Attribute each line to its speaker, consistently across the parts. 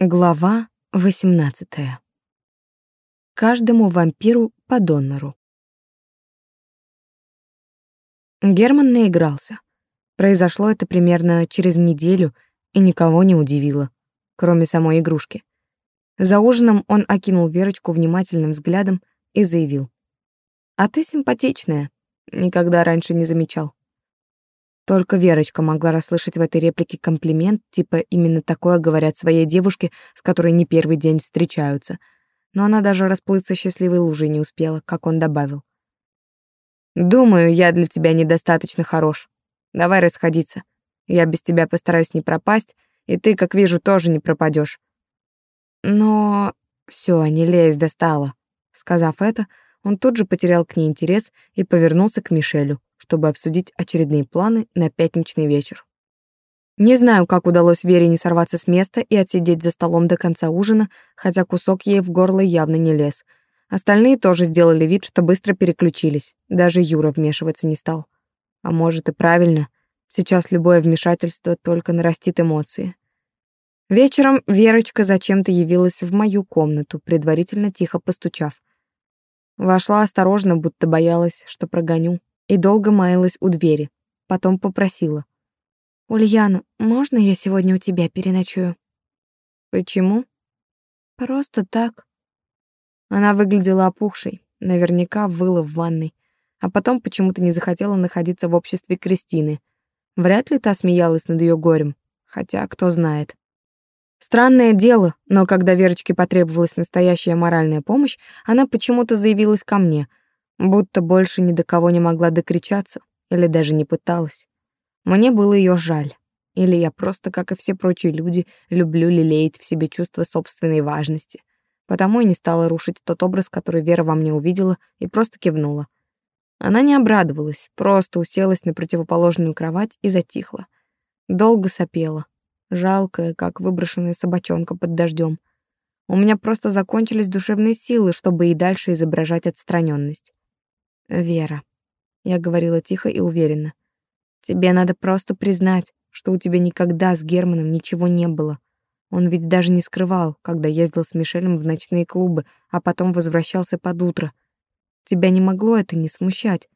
Speaker 1: Глава 18. Каждому вампиру по донору. Герман наигрался. Произошло это примерно через неделю и никого не удивило, кроме самой игрушки. За ужином он окинул Верочку внимательным взглядом и заявил: "А ты симпатичная, никогда раньше не замечал". Только Верочка могла расслышать в этой реплике комплимент, типа именно такое говорят своей девушке, с которой не первый день встречаются. Но она даже расплыться счастливой лужей не успела, как он добавил. «Думаю, я для тебя недостаточно хорош. Давай расходиться. Я без тебя постараюсь не пропасть, и ты, как вижу, тоже не пропадешь. Но... все, не лезь, достала. Сказав это, он тут же потерял к ней интерес и повернулся к Мишелю чтобы обсудить очередные планы на пятничный вечер. Не знаю, как удалось Вере не сорваться с места и отсидеть за столом до конца ужина, хотя кусок ей в горло явно не лез. Остальные тоже сделали вид, что быстро переключились. Даже Юра вмешиваться не стал. А может и правильно. Сейчас любое вмешательство только нарастит эмоции. Вечером Верочка зачем-то явилась в мою комнату, предварительно тихо постучав. Вошла осторожно, будто боялась, что прогоню и долго маялась у двери. Потом попросила. «Ульяна, можно я сегодня у тебя переночую?» «Почему?» «Просто так». Она выглядела опухшей, наверняка выла в ванной, а потом почему-то не захотела находиться в обществе Кристины. Вряд ли та смеялась над ее горем, хотя кто знает. Странное дело, но когда Верочке потребовалась настоящая моральная помощь, она почему-то заявилась ко мне, будто больше ни до кого не могла докричаться или даже не пыталась. Мне было ее жаль. Или я просто, как и все прочие люди, люблю лелеять в себе чувство собственной важности. Потому и не стала рушить тот образ, который Вера во мне увидела, и просто кивнула. Она не обрадовалась, просто уселась на противоположную кровать и затихла. Долго сопела, жалкая, как выброшенная собачонка под дождем. У меня просто закончились душевные силы, чтобы и дальше изображать отстраненность. Вера. Я говорила тихо и уверенно. Тебе надо просто признать, что у тебя никогда с Германом ничего не было. Он ведь даже не скрывал, когда ездил с Мишелем в ночные клубы, а потом возвращался под утро. Тебя не могло это не смущать.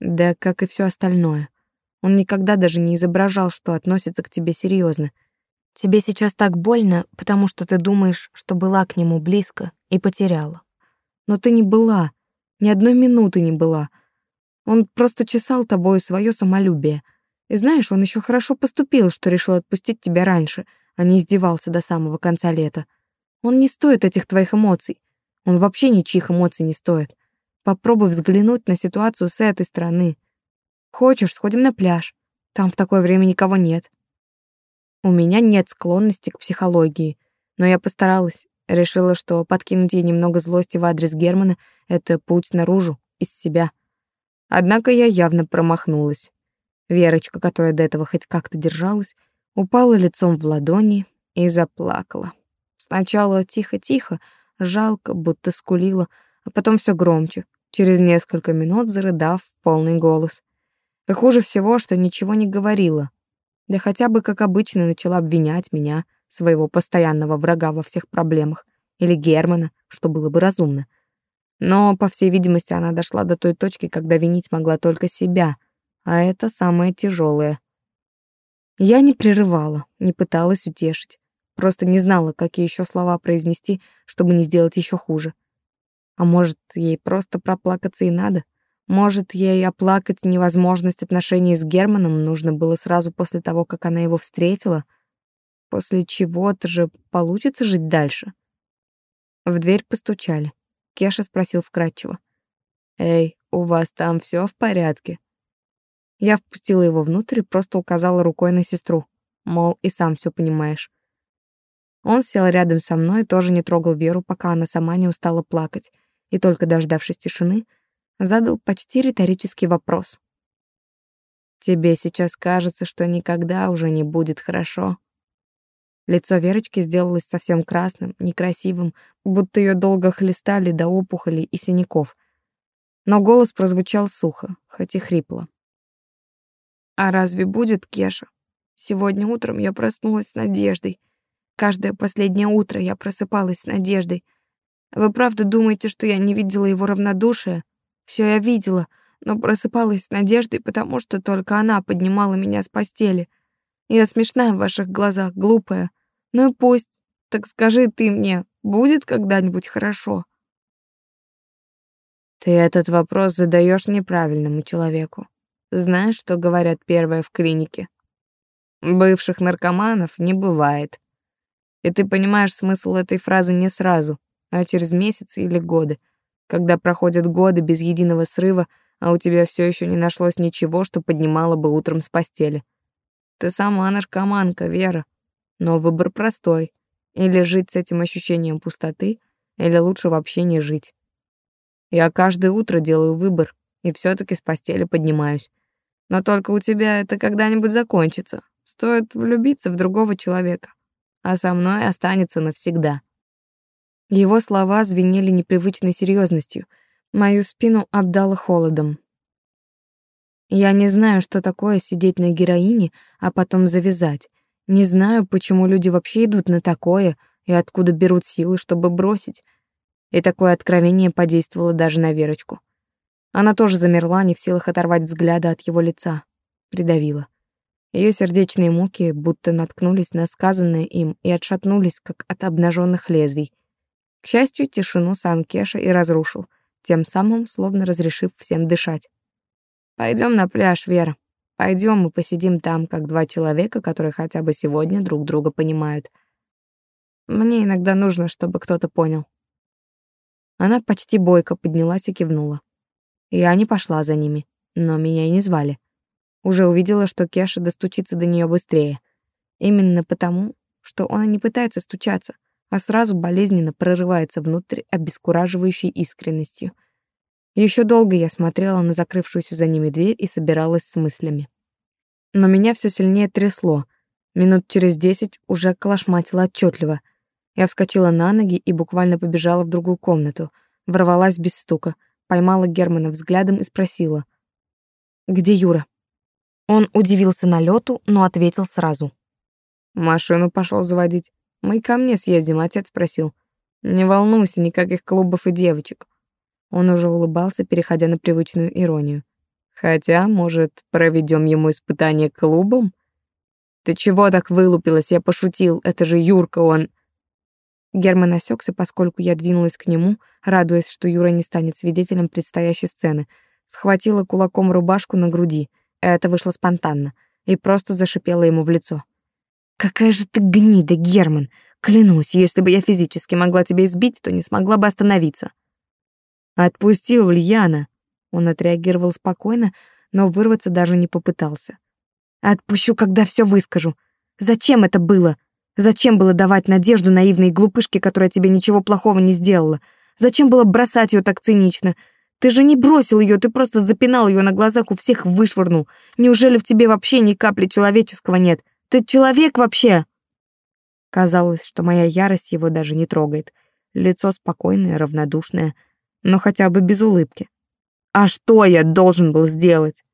Speaker 1: Да как и все остальное. Он никогда даже не изображал, что относится к тебе серьезно. Тебе сейчас так больно, потому что ты думаешь, что была к нему близко и потеряла. Но ты не была, ни одной минуты не была. Он просто чесал тобой свое самолюбие. И знаешь, он еще хорошо поступил, что решил отпустить тебя раньше, а не издевался до самого конца лета. Он не стоит этих твоих эмоций. Он вообще ничьих эмоций не стоит. Попробуй взглянуть на ситуацию с этой стороны. Хочешь, сходим на пляж. Там в такое время никого нет. У меня нет склонности к психологии, но я постаралась. Решила, что подкинуть ей немного злости в адрес Германа — это путь наружу, из себя. Однако я явно промахнулась. Верочка, которая до этого хоть как-то держалась, упала лицом в ладони и заплакала. Сначала тихо-тихо, жалко, будто скулила, а потом все громче, через несколько минут зарыдав в полный голос. И хуже всего, что ничего не говорила. Да хотя бы, как обычно, начала обвинять меня — своего постоянного врага во всех проблемах, или Германа, что было бы разумно. Но, по всей видимости, она дошла до той точки, когда винить могла только себя, а это самое тяжелое. Я не прерывала, не пыталась утешить, просто не знала, какие еще слова произнести, чтобы не сделать еще хуже. А может, ей просто проплакаться и надо? Может, ей оплакать невозможность отношений с Германом нужно было сразу после того, как она его встретила — После чего-то же получится жить дальше. В дверь постучали. Кеша спросил вкратчиво. «Эй, у вас там все в порядке?» Я впустила его внутрь и просто указала рукой на сестру. Мол, и сам все понимаешь. Он сел рядом со мной и тоже не трогал Веру, пока она сама не устала плакать, и только дождавшись тишины, задал почти риторический вопрос. «Тебе сейчас кажется, что никогда уже не будет хорошо?» Лицо Верочки сделалось совсем красным, некрасивым, будто ее долго хлестали до опухолей и синяков. Но голос прозвучал сухо, хоть и хрипло. «А разве будет Кеша? Сегодня утром я проснулась с надеждой. Каждое последнее утро я просыпалась с надеждой. Вы правда думаете, что я не видела его равнодушия? Все я видела, но просыпалась с надеждой, потому что только она поднимала меня с постели. Я смешная в ваших глазах, глупая. Ну и пусть. Так скажи ты мне, будет когда-нибудь хорошо?
Speaker 2: Ты этот вопрос задаешь неправильному человеку. Знаешь, что говорят первые в клинике? Бывших наркоманов не бывает. И ты понимаешь смысл этой фразы не сразу, а через месяцы или годы, когда проходят годы без единого срыва, а у тебя все еще не нашлось ничего, что поднимало бы утром с постели. Ты сама наркоманка, Вера. Но выбор простой. Или жить с этим ощущением пустоты, или лучше вообще не жить. Я каждое утро делаю выбор, и все таки с постели поднимаюсь. Но только у тебя это когда-нибудь закончится. Стоит влюбиться в другого человека а со мной останется навсегда. Его слова звенели непривычной серьезностью. Мою спину обдало холодом. Я не знаю, что такое сидеть на героине, а потом завязать. Не знаю, почему люди вообще идут на такое и откуда берут силы, чтобы бросить. И такое откровение подействовало даже на Верочку. Она тоже замерла, не в силах оторвать взгляда от его лица. Придавила. Ее сердечные муки будто наткнулись на сказанное им и отшатнулись, как от обнаженных лезвий. К счастью, тишину сам Кеша и разрушил, тем самым словно разрешив всем дышать. Пойдем на пляж, Вера. Пойдем и посидим там, как два человека, которые хотя бы сегодня друг друга понимают. Мне иногда нужно, чтобы кто-то понял. Она почти бойко поднялась и кивнула. Я не пошла за ними, но меня и не звали. Уже увидела, что Кеша достучится до нее быстрее. Именно потому, что он и не пытается стучаться, а сразу болезненно прорывается внутрь обескураживающей искренностью. Еще долго я смотрела на закрывшуюся за ними дверь и собиралась с мыслями. Но меня все сильнее трясло. Минут через десять уже колошматило отчетливо. Я вскочила на ноги и буквально побежала в другую комнату, ворвалась без стука, поймала Германа взглядом и спросила: "Где Юра?" Он удивился налету, но ответил сразу. «Машину пошел заводить. Мы ко мне съездим», — отец спросил. «Не волнуйся, никаких клубов и девочек». Он уже улыбался, переходя на привычную иронию. «Хотя, может, проведем ему испытание клубом?» «Ты чего так вылупилась? Я пошутил. Это же Юрка, он...» Герман осекся, поскольку я двинулась к нему, радуясь, что Юра не станет свидетелем предстоящей сцены. Схватила кулаком рубашку на груди — это вышло спонтанно и просто зашипела ему в лицо. «Какая же ты гнида, Герман! Клянусь, если бы я физически могла тебя избить, то не смогла бы остановиться». «Отпусти, Ульяна!» Он отреагировал спокойно, но вырваться даже не попытался. «Отпущу, когда все выскажу. Зачем это было? Зачем было давать надежду наивной глупышке, которая тебе ничего плохого не сделала? Зачем было бросать ее так цинично? Ты же не бросил ее, ты просто запинал ее на глазах у всех вышвырнул. Неужели в тебе вообще ни капли человеческого нет? Ты человек вообще?» Казалось, что моя ярость его даже не трогает. Лицо спокойное, равнодушное, но хотя бы без улыбки. «А что я должен был сделать?»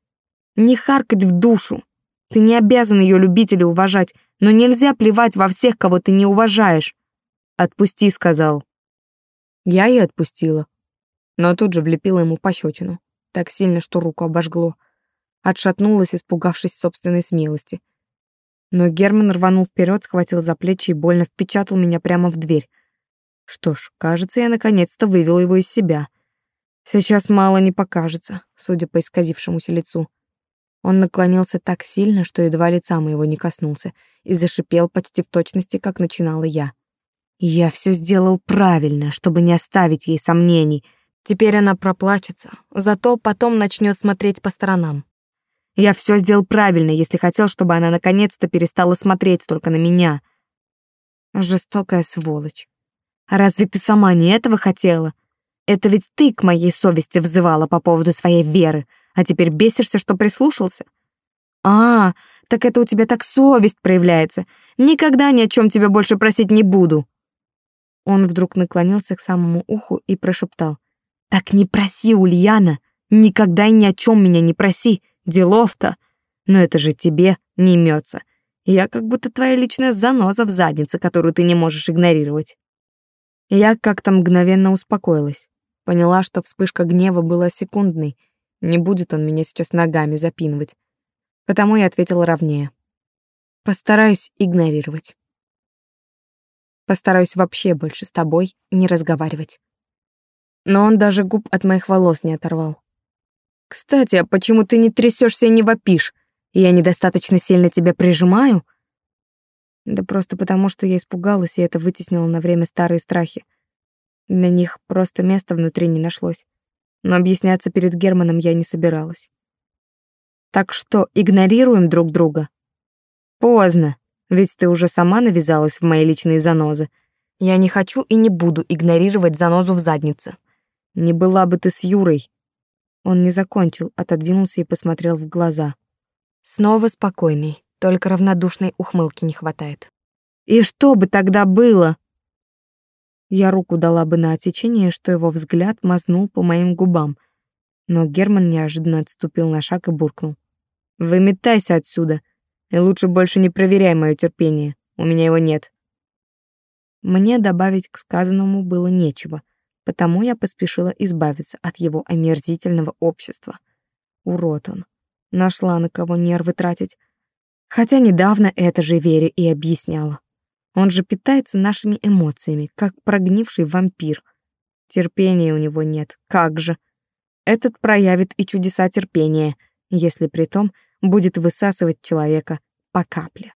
Speaker 2: «Не харкать в душу. Ты не обязан ее любить или уважать, но нельзя плевать во всех, кого ты не уважаешь. Отпусти, сказал. Я и отпустила но тут же влепила ему пощечину, так сильно, что руку обожгло. Отшатнулась, испугавшись собственной смелости. Но Герман рванул вперед, схватил за плечи и больно впечатал меня прямо в дверь. Что ж, кажется, я наконец-то вывела его из себя. Сейчас мало не покажется, судя по исказившемуся лицу. Он наклонился так сильно, что едва лица моего не коснулся, и зашипел почти в точности, как начинала я. Я все сделал правильно, чтобы не оставить ей сомнений — Теперь она проплачется, зато потом начнет смотреть по сторонам. Я все сделал правильно, если хотел, чтобы она наконец-то перестала смотреть только на меня. Жестокая сволочь. Разве ты сама не этого хотела? Это ведь ты к моей совести взывала по поводу своей веры, а теперь бесишься, что прислушался? А, так это у тебя так совесть проявляется. Никогда ни о чем тебя больше просить не буду. Он вдруг наклонился к самому уху и прошептал: так не проси, Ульяна, никогда и ни о чем меня не проси, делов-то. Но это же тебе не имется.
Speaker 1: Я как будто твоя личная заноза в заднице, которую ты не можешь игнорировать. Я как-то мгновенно успокоилась. Поняла, что вспышка гнева была секундной. Не будет он меня сейчас ногами запинывать. Потому я ответила ровнее. Постараюсь игнорировать. Постараюсь вообще больше с тобой не разговаривать. Но он даже губ от моих волос не оторвал. Кстати, а почему ты не трясешься и не вопишь? Я недостаточно сильно тебя прижимаю? Да просто потому, что я испугалась, и это вытеснило на время старые страхи. Для них просто места внутри не нашлось. Но объясняться перед Германом я не собиралась. Так что игнорируем друг друга. Поздно, ведь ты уже сама навязалась в мои личные занозы. Я не хочу и не буду игнорировать занозу в заднице. Не была бы ты с Юрой. Он не закончил, отодвинулся и посмотрел в глаза. Снова спокойный, только равнодушной ухмылки не хватает. И что бы тогда было? Я руку дала бы на отсечение, что его взгляд мазнул по моим губам, но Герман неожиданно отступил на шаг и буркнул: "Выметайся отсюда, и лучше больше не проверяй мое терпение. У меня его нет". Мне добавить к сказанному было нечего, потому я поспешила избавиться от его омерзительного общества. Урод он. Нашла на кого нервы тратить. Хотя недавно это же Вере и объясняла. Он же питается нашими эмоциями, как прогнивший вампир. Терпения у него нет, как же. Этот проявит и чудеса терпения, если при том будет высасывать человека по капле.